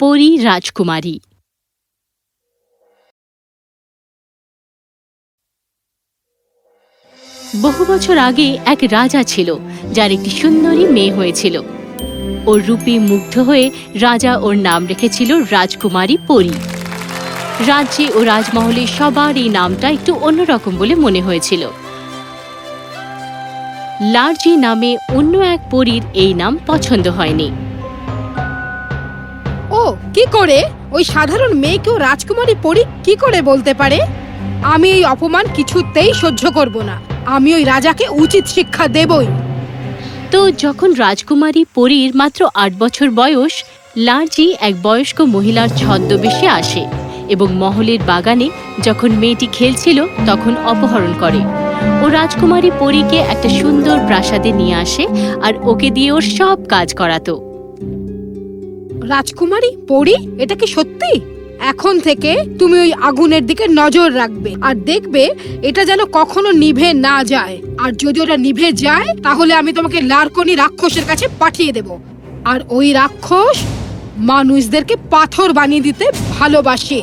পরী রাজকুমারী বহু বছর আগে এক রাজা ছিল, যার একটি সুন্দরী মেয়ে হয়েছিল। ওর রূপে মুগ্ধ হয়ে রাজা ওর নাম রেখেছিল রাজকুমারী পরী। রাজ্যে ও রাজমহলে সবার এই নামটা একটু অন্যরকম বলে মনে হয়েছিল। লার্জি নামে অন্য এক পরীর এই নাম পছন্দ হয়নি। কি করে? ওই সাধারণ মেয়েকেও রাজকুমারী পরি কি করে বলতে পারে? আমি এই অপমান কিছুতেই সহ্য করব না। আমি ওই রাজাকে উচিত শিক্ষা দেবই। তো যখন রাজকুমারী পরীর মাত্র আট বছর বয়স, লার্জি এক বয়স্ক মহিলার ছদ্মবেশে আসে এবং মহলের বাগানে যখন মেয়েটি খেলছিল তখন অপহরণ করে। ও রাজকুমারী পরীকে একটা সুন্দর প্রাসাদে নিয়ে আসে আর ওকে দিয়ে ওর সব কাজ করাতো। রাজকুমারী, পরি, এটা কি সত্যি? এখন থেকে তুমি ওই আগুনের দিকে নজর রাখবে আর দেখবে এটা যেন কখনো নিভে না যায়। আর যদি ওটা নিভে যায়, তাহলে আমি তোমাকে লারকনি রাক্ষসের কাছে পাঠিয়ে দেব। আর ওই রাক্ষস মানুষদেরকে পাথর বানিয়ে দিতে ভালোবাসে।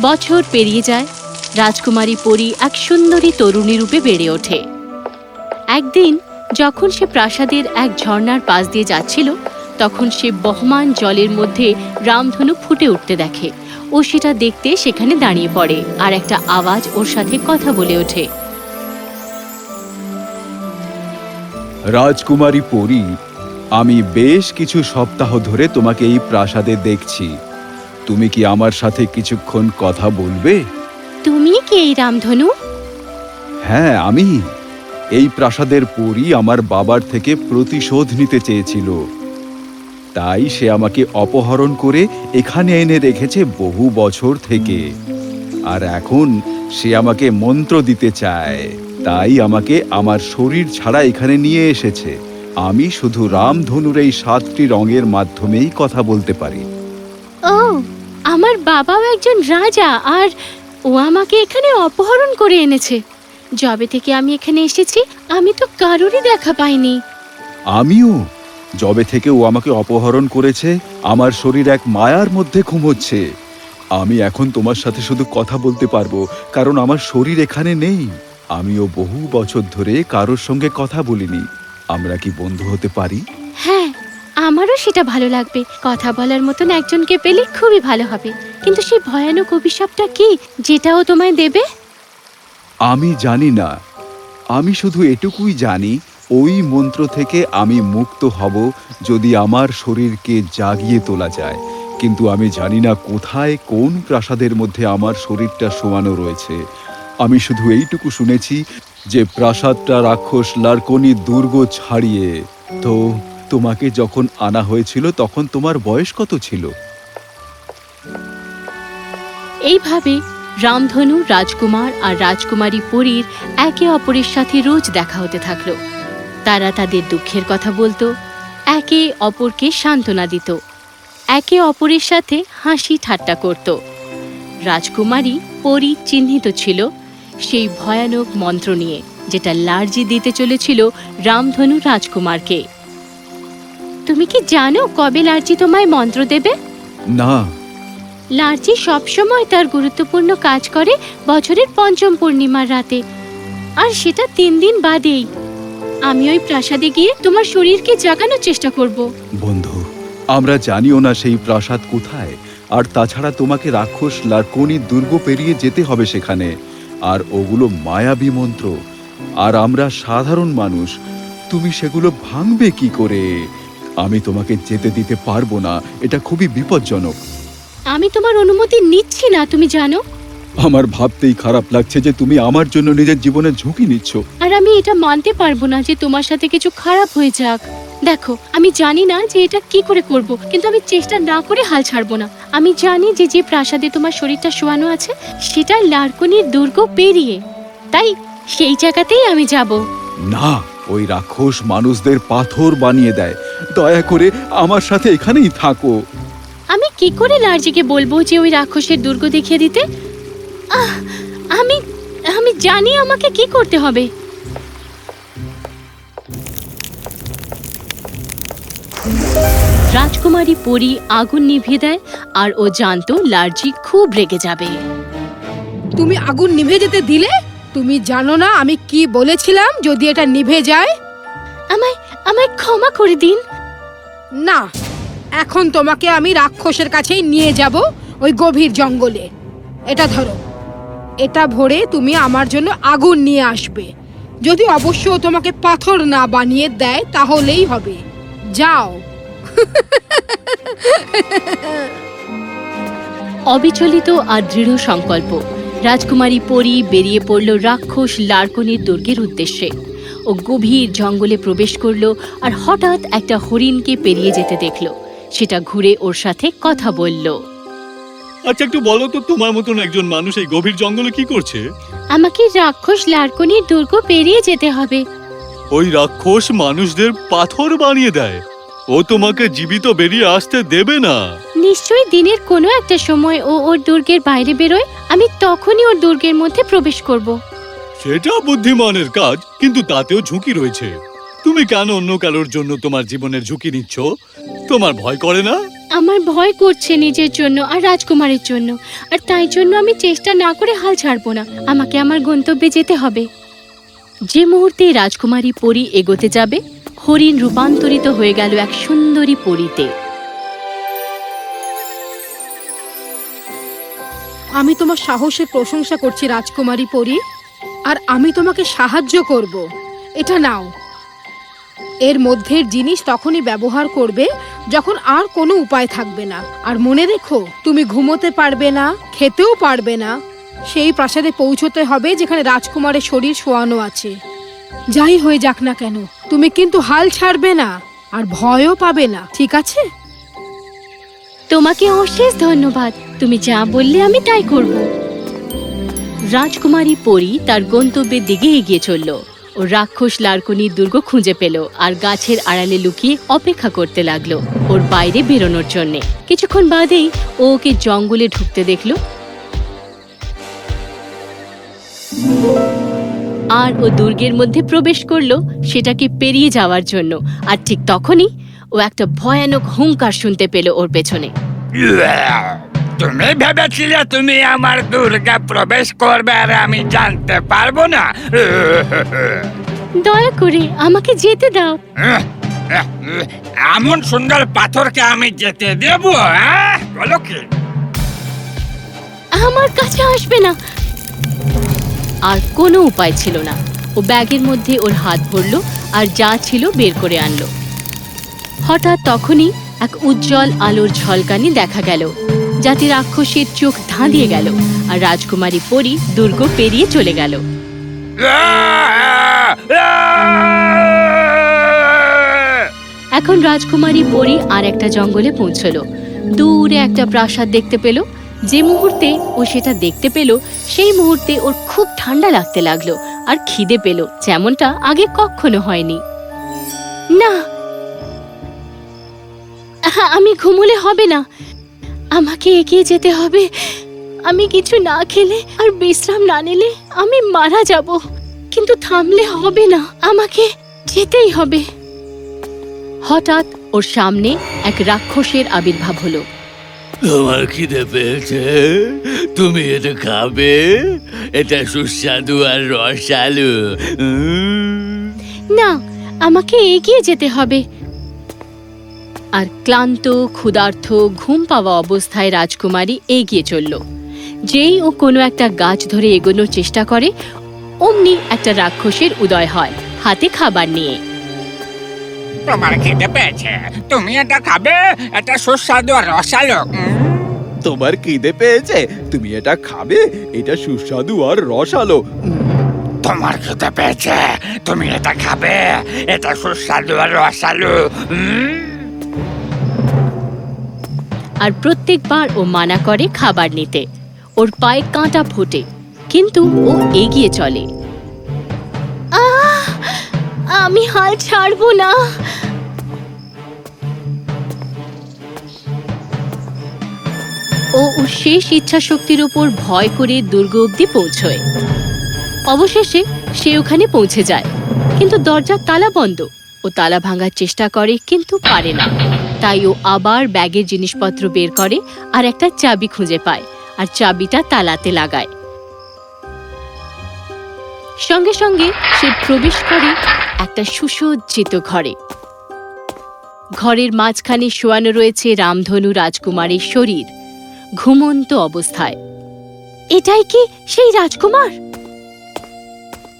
বছর পেরিয়ে যায়, রাজকুমারী, পরী এক সুন্দরী তরুণী রূপে বেড়ে ওঠে। একদিন যখন সে প্রাসাদের এক ঝর্ণার পাশ দিয়ে যাচ্ছিল তখন সে বহমান জলের মধ্যে রামধনু ফুটে উঠতে দেখে ও সেটা দেখতে সেখানে দাঁড়িয়ে পড়ে আর একটা আওয়াজ ওর সাথে কথা বলে ওঠে। রাজকুমারী পরী আমি বেশ কিছু সপ্তাহ ধরে তোমাকে এই প্রাসাদে দেখছি। তুমি কি আমার সাথে কিছুক্ষণ কথা বলবে? তুমি কে এই রামধনু? হ্যাঁ আমি। এই প্রাসাদের পরী আমার বাবার থেকে প্রতিশোধ নিতে চেয়েছিল। তাই সে আমাকে অপহরণ করে এখানে এনে রেখেছে বহু বছর থেকে। আর এখন সে আমাকে মন্ত্র দিতে চায়। তাই আমাকে আমার শরীর ছাড়া এখানে নিয়ে এসেছে। আমি শুধু রামধনুর এই সাতটি রঙের মাধ্যমেই কথা বলতে পারি। ও, আমার বাবাও একজন রাজা, আর ও আমাকে এখানে অপহরণ করে এনেছে। যবে থেকে আমি এখানে এসেছি আমি তো কারোরই দেখা পাইনি। আমিও। যবে থেকে ও আমাকে অপহরণ করেছে আমার শরীর এক মায়ার মধ্যে ঘুমোচ্ছে। আমি এখন তোমার সাথে শুধু কথা বলতে পারব কারণ আমার শরীর এখানে নেই। আমিও বহু বছর ধরে কারোর সঙ্গে কথা বলিনি। আমরা কি বন্ধু হতে পারি? হ্যাঁ আমারও সেটা ভালো লাগবে। কথা বলার মতন একজনকে পেলে খুবই ভালো হবে। কিন্তু সেই ভয়ানক অভিশাপটা কি যেটাও তোমায় দেবে? আমি জানি না। আমি শুধু এটুকুই জানি, ওই মন্ত্র থেকে আমি মুক্ত হব যদি আমার শরীরকে জাগিয়ে তোলা যায়। কিন্তু আমি জানি না কোথায় কোন প্রাসাদের মধ্যে আমার শরীরটা শোয়ানো রয়েছে। আমি শুধু এইটুকু শুনেছি যে প্রাসাদটা রাক্ষস লার্কনি দুর্গ ছাড়িয়ে। তো তোমাকে যখন আনা হয়েছিল তখন তোমার বয়স কত ছিল? এইভাবে রামধনু, রাজকুমার আর রাজকুমারী পরীর একে অপরের সাথে রোজ দেখা হতে থাকল। তারা তাদের দুঃখের কথা বলতো, একে অপরকে সান্ত্বনা দিত, একে অপরের সাথে হাসি ঠাট্টা করত। রাজকুমারী, পরী চিহ্নিত ছিল সেই ভয়ানক মন্ত্র নিয়ে, যেটা লার্জি দিতে চলেছিল রামধনু রাজকুমারকে। তুমি কি জানো কবে লার্জি তোমায় মন্ত্র দেবে? না। লার্জি সবসময় তার গুরুত্বপূর্ণ কাজ করে বছরের পঞ্চম পূর্ণিমার রাতে। আর সেটা তিন দিন বাদেই। আমি ওই প্রাসাদে গিয়ে তোমার শরীরকে জাগানোর চেষ্টা করব। বন্ধু, আমরা জানিও না সেই প্রাসাদ কোথায়, আর তাছাড়া তোমাকে রাক্ষস লার্কনি দুর্গ পেরিয়ে যেতে হবে সেখানে। আর ওগুলো মায়াবী মন্ত্র। আর আমরা সাধারণ মানুষ, তুমি সেগুলো ভাঙবে কি করে? আমি তোমাকে যেতে দিতে পারব না, এটা খুবই বিপজ্জনক। আমি তোমার অনুমতি নিচ্ছি না তুমি জানো? আমার ভাবতেই খারাপ লাগছে যে তুমি আমার জন্য নিজের জীবনের ঝুঁকি নিচ্ছ। আর আমি এটা মানতে পারব না যে তোমার সাথে কিছু খারাপ হয়ে যাক। দেখো আমি জানি না যে এটা কি করে করব কিন্তু আমি চেষ্টা না করে হাল ছাড়বো না। আমি জানি যে যে প্রাসাদে তোমার শরীরটা শোয়ানো আছে সেটা লার্কনির দুর্গ পেরিয়ে। তাই সেই জায়গাতেই আমি যাব। না ওই রাক্ষস মানুষদের পাথর বানিয়ে দেয়। দয়া করে আমার সাথে এখানেই থাকো। আমি কি করে লার্জিকে বলব যে ওই রাক্ষসের দুর্গ দেখিয়ে দিতে? আমি আমি জানি আমাকে কি করতে হবে। রাজকুমারী পরি আগুন নিভিয়ে দেয় আর ও জানতো লার্জি খুব রেগে যাবে। তুমি আগুন নিভে যেতে দিলে? তুমি জানো না আমি কি বলেছিলাম যদি এটা নিভে যায়? আমায় আমায় ক্ষমা করে দিন। না এখন তোমাকে আমি রাক্ষসের কাছেই নিয়ে যাব ওই গভীর জঙ্গলে। এটা ধরো, এটা ভরে তুমি আমার জন্য আগুন নিয়ে আসবে। যদি অবশ্য তোমাকে পাথর না বানিয়ে দেয়, তাহলেই হবে। যাও। অবিচলিত আর দৃঢ় সংকল্প। রাজকুমারী পরি বেরিয়ে পড়ল রাক্ষস লার্কনির দুর্গের উদ্দেশ্যে। ও গভীর জঙ্গলে প্রবেশ করল আর হঠাৎ একটা হরিণকে পেরিয়ে যেতে দেখল। সেটা ঘুরে ওর সাথে কথা বলল। আচ্ছা একটু বলো তো তোমার মতন একজন মানুষ এই গভীর জঙ্গলে কি করছে? আমাকে রাক্ষস লার্কনির দুর্গ পেরিয়ে যেতে হবে। ওই রাক্ষস মানুষদের পাথর বানিয়ে দেয়। ও তোমাকে জীবিত বেরিয়ে আসতে দেবে না। নিশ্চয়ই দিনের কোনো একটা সময় ও ওর দুর্গের বাইরে বেরোয় আমি তখনই ওর দুর্গের মধ্যে প্রবেশ করব। সেটা বুদ্ধিমানের কাজ কিন্তু তাতেও ঝুঁকি রয়েছে। তুমি কেন অন্য কারোর জন্য তোমার জীবনের ঝুঁকি নিচ্ছ? তোমার ভয় করে না? আমার ভয় করছে নিজের জন্য আর রাজকুমারের জন্য। আর তাই জন্য আমি চেষ্টা না করে হাল ছাড়বো না। আমাকে আমার গন্তব্যে যেতে হবে। যে মুহূর্তে রাজকুমারী পরী এগোতে যাবে হরিণ রূপান্তরিত হয়ে গেল এক সুন্দরী পরীতে। আমি তোমার সাহসের প্রশংসা করছি রাজকুমারী পরি আর আমি তোমাকে সাহায্য করব। এটা নাও। এর মধ্যের জিনিস তখনই ব্যবহার করবে যখন আর কোনো উপায় থাকবে না। আর মনে রেখো, তুমি ঘুমোতে পারবে না, খেতেও পারবে না। সেই প্রাসাদে পৌঁছতে হবে যেখানে রাজকুমারের শরীর শোয়ানো আছে। যাই হয়ে যাক না কেন, তুমি কিন্তু হাল ছাড়বে না, আর ভয়ও পাবে না, ঠিক আছে? তোমাকে অশেষ ধন্যবাদ। তুমি যা বললে আমি তাই করব। রাজকুমারী পরী তার গন্তব্যের দিকে এগিয়ে চলল। ও রাক্ষস লার্কনির দুর্গ খুঁজে পেল আর গাছের আড়ালে লুকিয়ে অপেক্ষা করতে লাগল ওর বাইরে বেরোনোর জন্য। কিছুক্ষণ বাদেই ও ওকে জঙ্গলে ঢুকতে দেখল। আর ও দুর্গের মধ্যে প্রবেশ করল সেটাকে পেরিয়ে যাওয়ার জন্য আর ঠিক তখনই ও একটা ভয়ানক হুঙ্কার শুনতে পেল ওর পেছনে। তুমি ভেবেছিলে তুমি আমার দুর্গা প্রবেশ করবে আর আমি জানতে পারব না? দয়া করে আমাকে যেতে দাও। এমন সুন্দর পাথরকে আমি যেতে দেব হ্যাঁ? বলো কি? আমার কাছে আসবে না। আর কোনো উপায় ছিল না। ও ব্যাগের মধ্যে ওর হাত ভরলো আর যা ছিল বের করে আনলো। হঠাৎ তখনই এক উজ্জ্বল আলোর ঝলকানি দেখা গেল। যাতে রাক্ষসের চোখ ধাঁধিয়ে গেল আর রাজকুমারী পরি দুর্গ পেরিয়ে চলে গেল। এখন রাজকুমারী পরি আর একটা জঙ্গলে পৌঁছলো। দূরে একটা প্রাসাদ দেখতে পেল। যে মুহূর্তে ও সেটা দেখতে পেল, সেই মুহূর্তে ওর খুব ঠান্ডা লাগতে লাগল আর খিদে পেল, যেমনটা আগে কখনো হয়নি। না, আমি ঘুমোলে হবে না। আমাকে এগিয়ে যেতে হবে। আমি কিছু না খেলে আর বিশ্রাম না নিলে আমি মারা যাব। কিন্তু থামলে হবে না আমাকে যেতেই হবে। হঠাৎ ওর সামনে এক রাক্ষসের আবির্ভাব হলো। তোমার খিদে পেয়েছে? তুমি এটা খাবে? এটা সুস্বাদু আর রসালু। না আমাকে এগিয়ে যেতে হবে। আর ক্লান্ত ক্ষুধার্থ ঘুম পাওয়া অবস্থায় রাজকুমারী এগিয়ে চলল। যেই ও কোনো একটা গাছ ধরে এগোনোর চেষ্টা করে অমনি একটা রাক্ষসের উদয় হয় হাতে খাবার নিয়ে। তোমার খেতে পেয়েছে। তুমি এটা খাবে এটা সুস্বাদু আর রসালো তোমার খিদে পেয়েছে তুমি এটা খাবে এটা সুস্বাদু আর রসালো তোমার খেতে পেয়েছে তুমি এটা খাবে এটা সুস্বাদু আর রসালো আর প্রত্যেকবার ও মানা করে খাবার নিতে। ওর পায়ে কাঁটা ফোটে, কিন্তু ও এগিয়ে চলে! আমি হাল ছাড়বো না। ও শেষ ইচ্ছা শক্তির উপর ভয় করে দুর্গ অব্দি পৌঁছয়। অবশেষে সে ওখানে পৌঁছে যায়, কিন্তু দরজার তালা বন্ধ। ও তালা ভাঙার চেষ্টা করে, কিন্তু পারে না। তাই ও আবার ব্যাগের জিনিসপত্র বের করে আর একটা চাবি খুঁজে পায়, আর চাবিটা তালাতে লাগায়। সঙ্গে সঙ্গে সে প্রবেশ করে একটা সুসজ্জিত ঘরে। ঘরের মাঝখানে শোয়ানো রয়েছে রামধনু রাজকুমারের শরীর, ঘুমন্ত অবস্থায়। এটাই কি সেই রাজকুমার?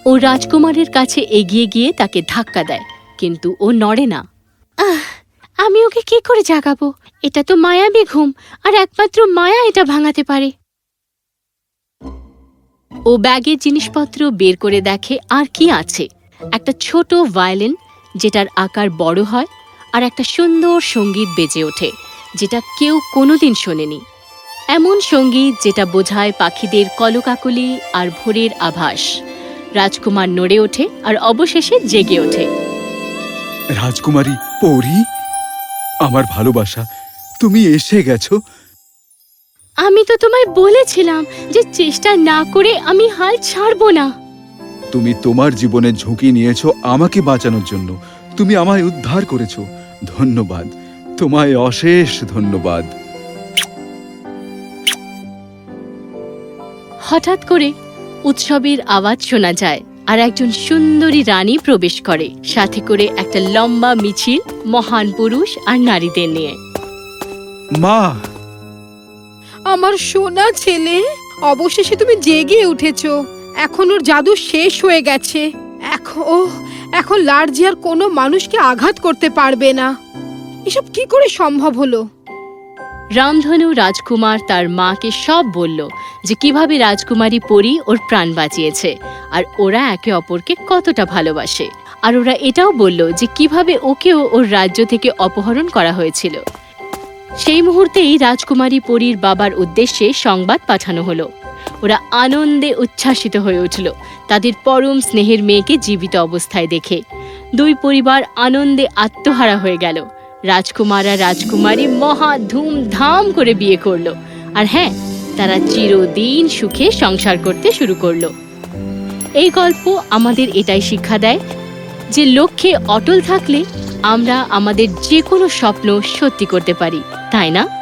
ও রাজকুমারের কাছে এগিয়ে গিয়ে তাকে ধাক্কা দেয়, কিন্তু ও নড়ে না। আহ আমি ওকে কি করে জাগাবো? এটা তো মায়াবী ঘুম, আর একমাত্র মায়া এটা ভাঙাতে পারে। ও ব্যাগের জিনিসপত্র বের করে দেখে আর কি আছে। একটা ছোট ভায়োলিন, যেটার আকার বড় হয়, আর একটা সুন্দর সংগীত বেজে ওঠে, যেটা কেউ কোনোদিন শোনেনি। এমন সংগীত যেটা বোঝায় পাখিদের কলকাকলি আর ভোরের আভাস। রাজকুমার নড়ে ওঠে আর অবশেষে জেগে ওঠে। রাজকুমারী পরি? আমার ভালোবাসা তুমি এসে গেছো। আমি তো তোমায় বলেছিলাম যে চেষ্টা না করে আমি হাল ছাড়বো না। তুমি তোমার জীবনের ঝুঁকি নিয়েছো আমাকে বাঁচানোর জন্য। তুমি আমায় উদ্ধার করেছ। ধন্যবাদ। তোমায় অশেষ ধন্যবাদ। হঠাৎ করে উৎসবের আওয়াজ শোনা যায়। আর একজন সুন্দরী রানী প্রবেশ করে সাথে করে একটা লম্বা মিছিল মহান পুরুষ আর নারীদের নিয়ে। মা! আমার সোনা ছেলে অবশেষে তুমি জেগে উঠেছো। এখন ওর জাদু শেষ হয়ে গেছে। এখন ও এখন লার্জি আর কোনো মানুষকে আঘাত করতে পারবে না। এসব কি করে সম্ভব হলো? রামধনু রাজকুমার তার মাকে সব বলল যে কীভাবে রাজকুমারী পরী ওর প্রাণ বাঁচিয়েছে। আর ওরা একে অপরকে কতটা ভালোবাসে। আর ওরা এটাও বলল যে কীভাবে ওকেও ওর রাজ্য থেকে অপহরণ করা হয়েছিল। সেই মুহূর্তেই রাজকুমারী পরীর বাবার উদ্দেশ্যে সংবাদ পাঠানো হলো। ওরা আনন্দে উচ্ছ্বাসিত হয়ে উঠল তাদের পরম স্নেহের মেয়েকে জীবিত অবস্থায় দেখে। দুই পরিবার আনন্দে আত্মহারা হয়ে গেল। রাজকুমার আর রাজকুমারী মহা ধুমধাম করে বিয়ে করল। আর হ্যাঁ তারা চিরদিন সুখে সংসার করতে শুরু করল। এই গল্প আমাদের এটাই শিক্ষা দেয় যে লক্ষ্যে অটল থাকলে আমরা আমাদের যে কোনো স্বপ্ন সত্যি করতে পারি, তাই না?